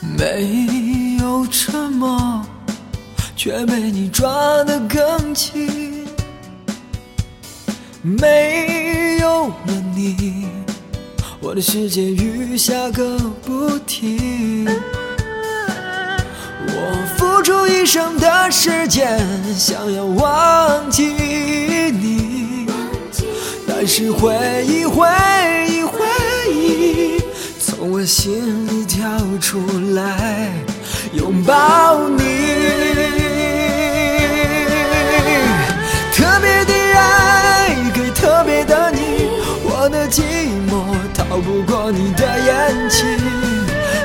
没有沉默，却被你抓得更紧。没有了你，我的世界雨下个不停。我付出一生的时间，想要忘记你，但是回忆，回忆，回忆，从我心里跳出来，拥抱你。特别的爱给特别的你，我的寂寞逃不过你的眼睛。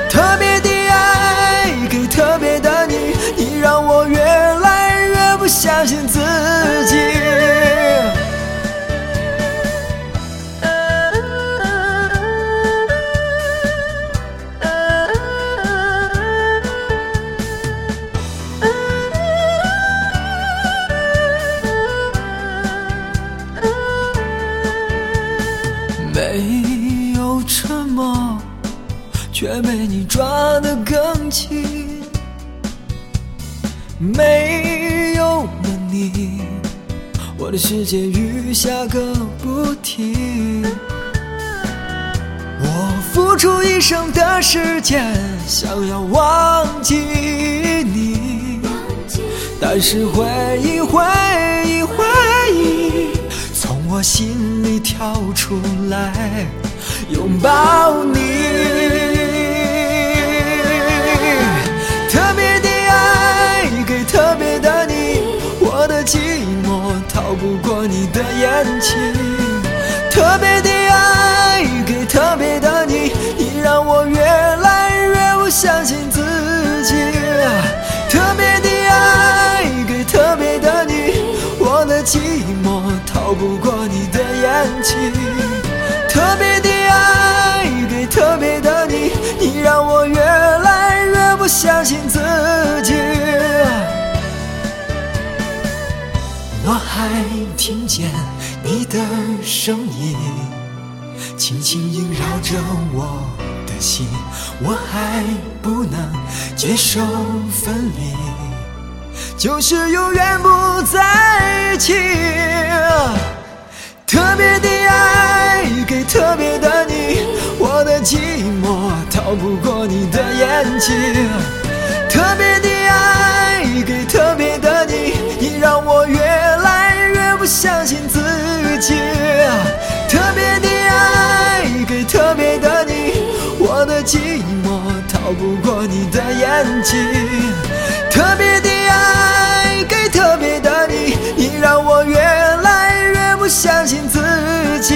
特别的爱给特别的你，你让我越来越不相信自。却被你抓得更紧。没有了你，我的世界雨下个不停。我付出一生的时间，想要忘记你，但是回忆，回忆，回忆，从我心里跳出来，拥抱你。你的眼睛。特别的爱给特别的你，你让我越来越不相信自己。特别的爱给特别的你，我的寂寞逃不过你的眼睛。特别的还听见你的声音，轻轻萦绕着我的心，我还不能接受分离，就是永远不在一起。特别的爱给特别的你，我的寂寞逃不过你的眼睛。特别的寂寞逃不过你的眼睛。特别的爱给特别的你，你让我越来越不相信自己。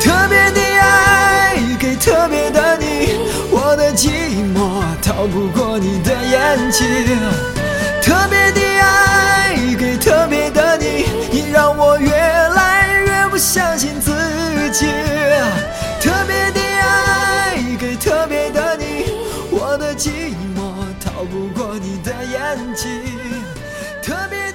特别的爱给特别的你，我的寂寞逃不过你的眼睛。特别的眼睛。特别。